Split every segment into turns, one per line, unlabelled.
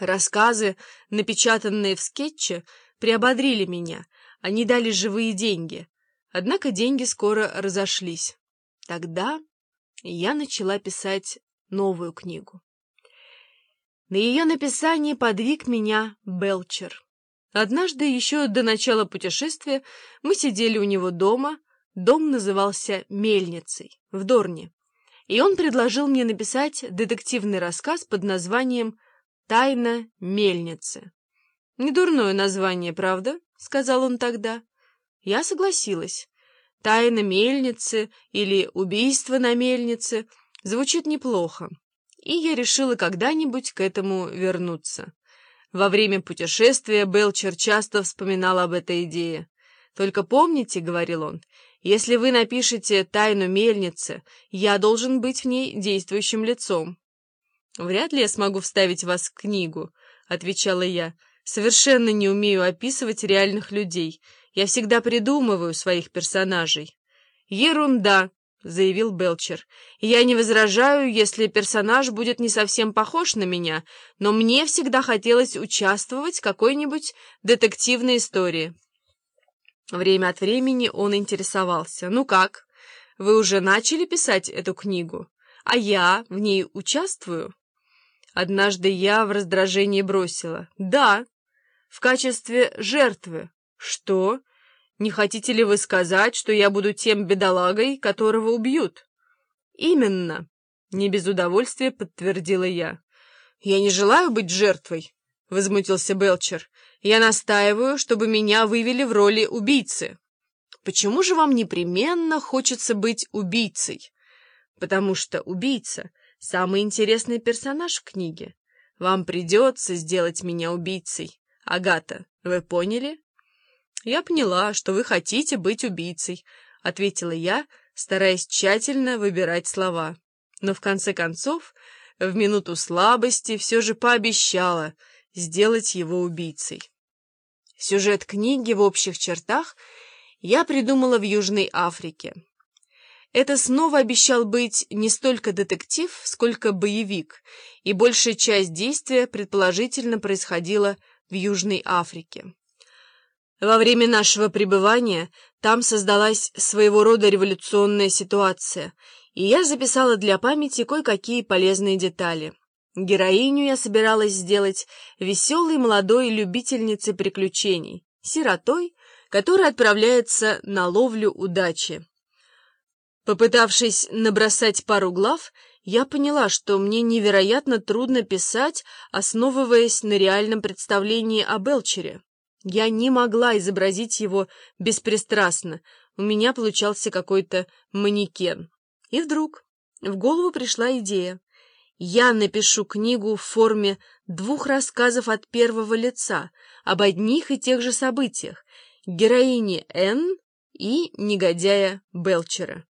Рассказы, напечатанные в скетче, приободрили меня, они дали живые деньги. Однако деньги скоро разошлись. Тогда я начала писать новую книгу. На ее написание подвиг меня Белчер. Однажды, еще до начала путешествия, мы сидели у него дома, дом назывался «Мельницей» в Дорне, и он предложил мне написать детективный рассказ под названием «Тайна мельницы». «Недурное название, правда?» — сказал он тогда. Я согласилась. «Тайна мельницы» или «Убийство на мельнице» звучит неплохо, и я решила когда-нибудь к этому вернуться. Во время путешествия Белчер часто вспоминал об этой идее. «Только помните, — говорил он, — если вы напишете «Тайну мельницы», я должен быть в ней действующим лицом». «Вряд ли я смогу вставить вас в книгу», — отвечала я. «Совершенно не умею описывать реальных людей. Я всегда придумываю своих персонажей». «Ерунда», — заявил Белчер. «Я не возражаю, если персонаж будет не совсем похож на меня, но мне всегда хотелось участвовать в какой-нибудь детективной истории». Время от времени он интересовался. «Ну как? Вы уже начали писать эту книгу? А я в ней участвую?» Однажды я в раздражении бросила. «Да, в качестве жертвы». «Что?» Не хотите ли вы сказать, что я буду тем бедолагой, которого убьют? Именно, не без удовольствия подтвердила я. Я не желаю быть жертвой, возмутился Белчер. Я настаиваю, чтобы меня вывели в роли убийцы. Почему же вам непременно хочется быть убийцей? Потому что убийца — самый интересный персонаж в книге. Вам придется сделать меня убийцей. Агата, вы поняли? «Я поняла, что вы хотите быть убийцей», — ответила я, стараясь тщательно выбирать слова. Но в конце концов, в минуту слабости, все же пообещала сделать его убийцей. Сюжет книги в общих чертах я придумала в Южной Африке. Это снова обещал быть не столько детектив, сколько боевик, и большая часть действия предположительно происходила в Южной Африке. Во время нашего пребывания там создалась своего рода революционная ситуация, и я записала для памяти кое-какие полезные детали. Героиню я собиралась сделать веселой молодой любительницей приключений, сиротой, которая отправляется на ловлю удачи. Попытавшись набросать пару глав, я поняла, что мне невероятно трудно писать, основываясь на реальном представлении о Белчере. Я не могла изобразить его беспристрастно, у меня получался какой-то манекен. И вдруг в голову пришла идея. Я напишу книгу в форме двух рассказов от первого лица об одних и тех же событиях, героине Н и негодяя Белчера.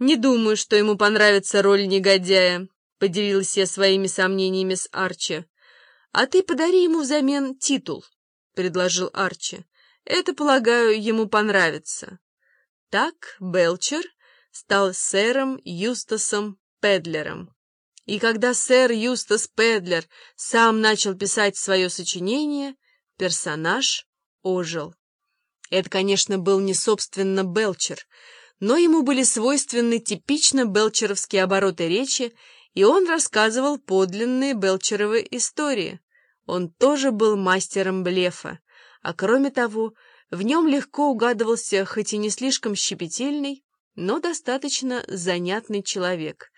«Не думаю, что ему понравится роль негодяя», — поделилась я своими сомнениями с Арчи. «А ты подари ему взамен титул». — предложил Арчи. «Это, полагаю, ему понравится». Так Белчер стал сэром Юстасом Педлером. И когда сэр Юстас Педлер сам начал писать свое сочинение, персонаж ожил. Это, конечно, был не собственно Белчер, но ему были свойственны типично белчеровские обороты речи, и он рассказывал подлинные Белчеровы истории. Он тоже был мастером блефа, а кроме того, в нем легко угадывался хоть и не слишком щепетильный, но достаточно занятный человек.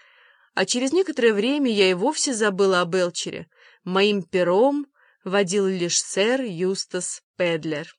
А через некоторое время я и вовсе забыла о Белчере. Моим пером водил лишь сэр Юстас Педлер.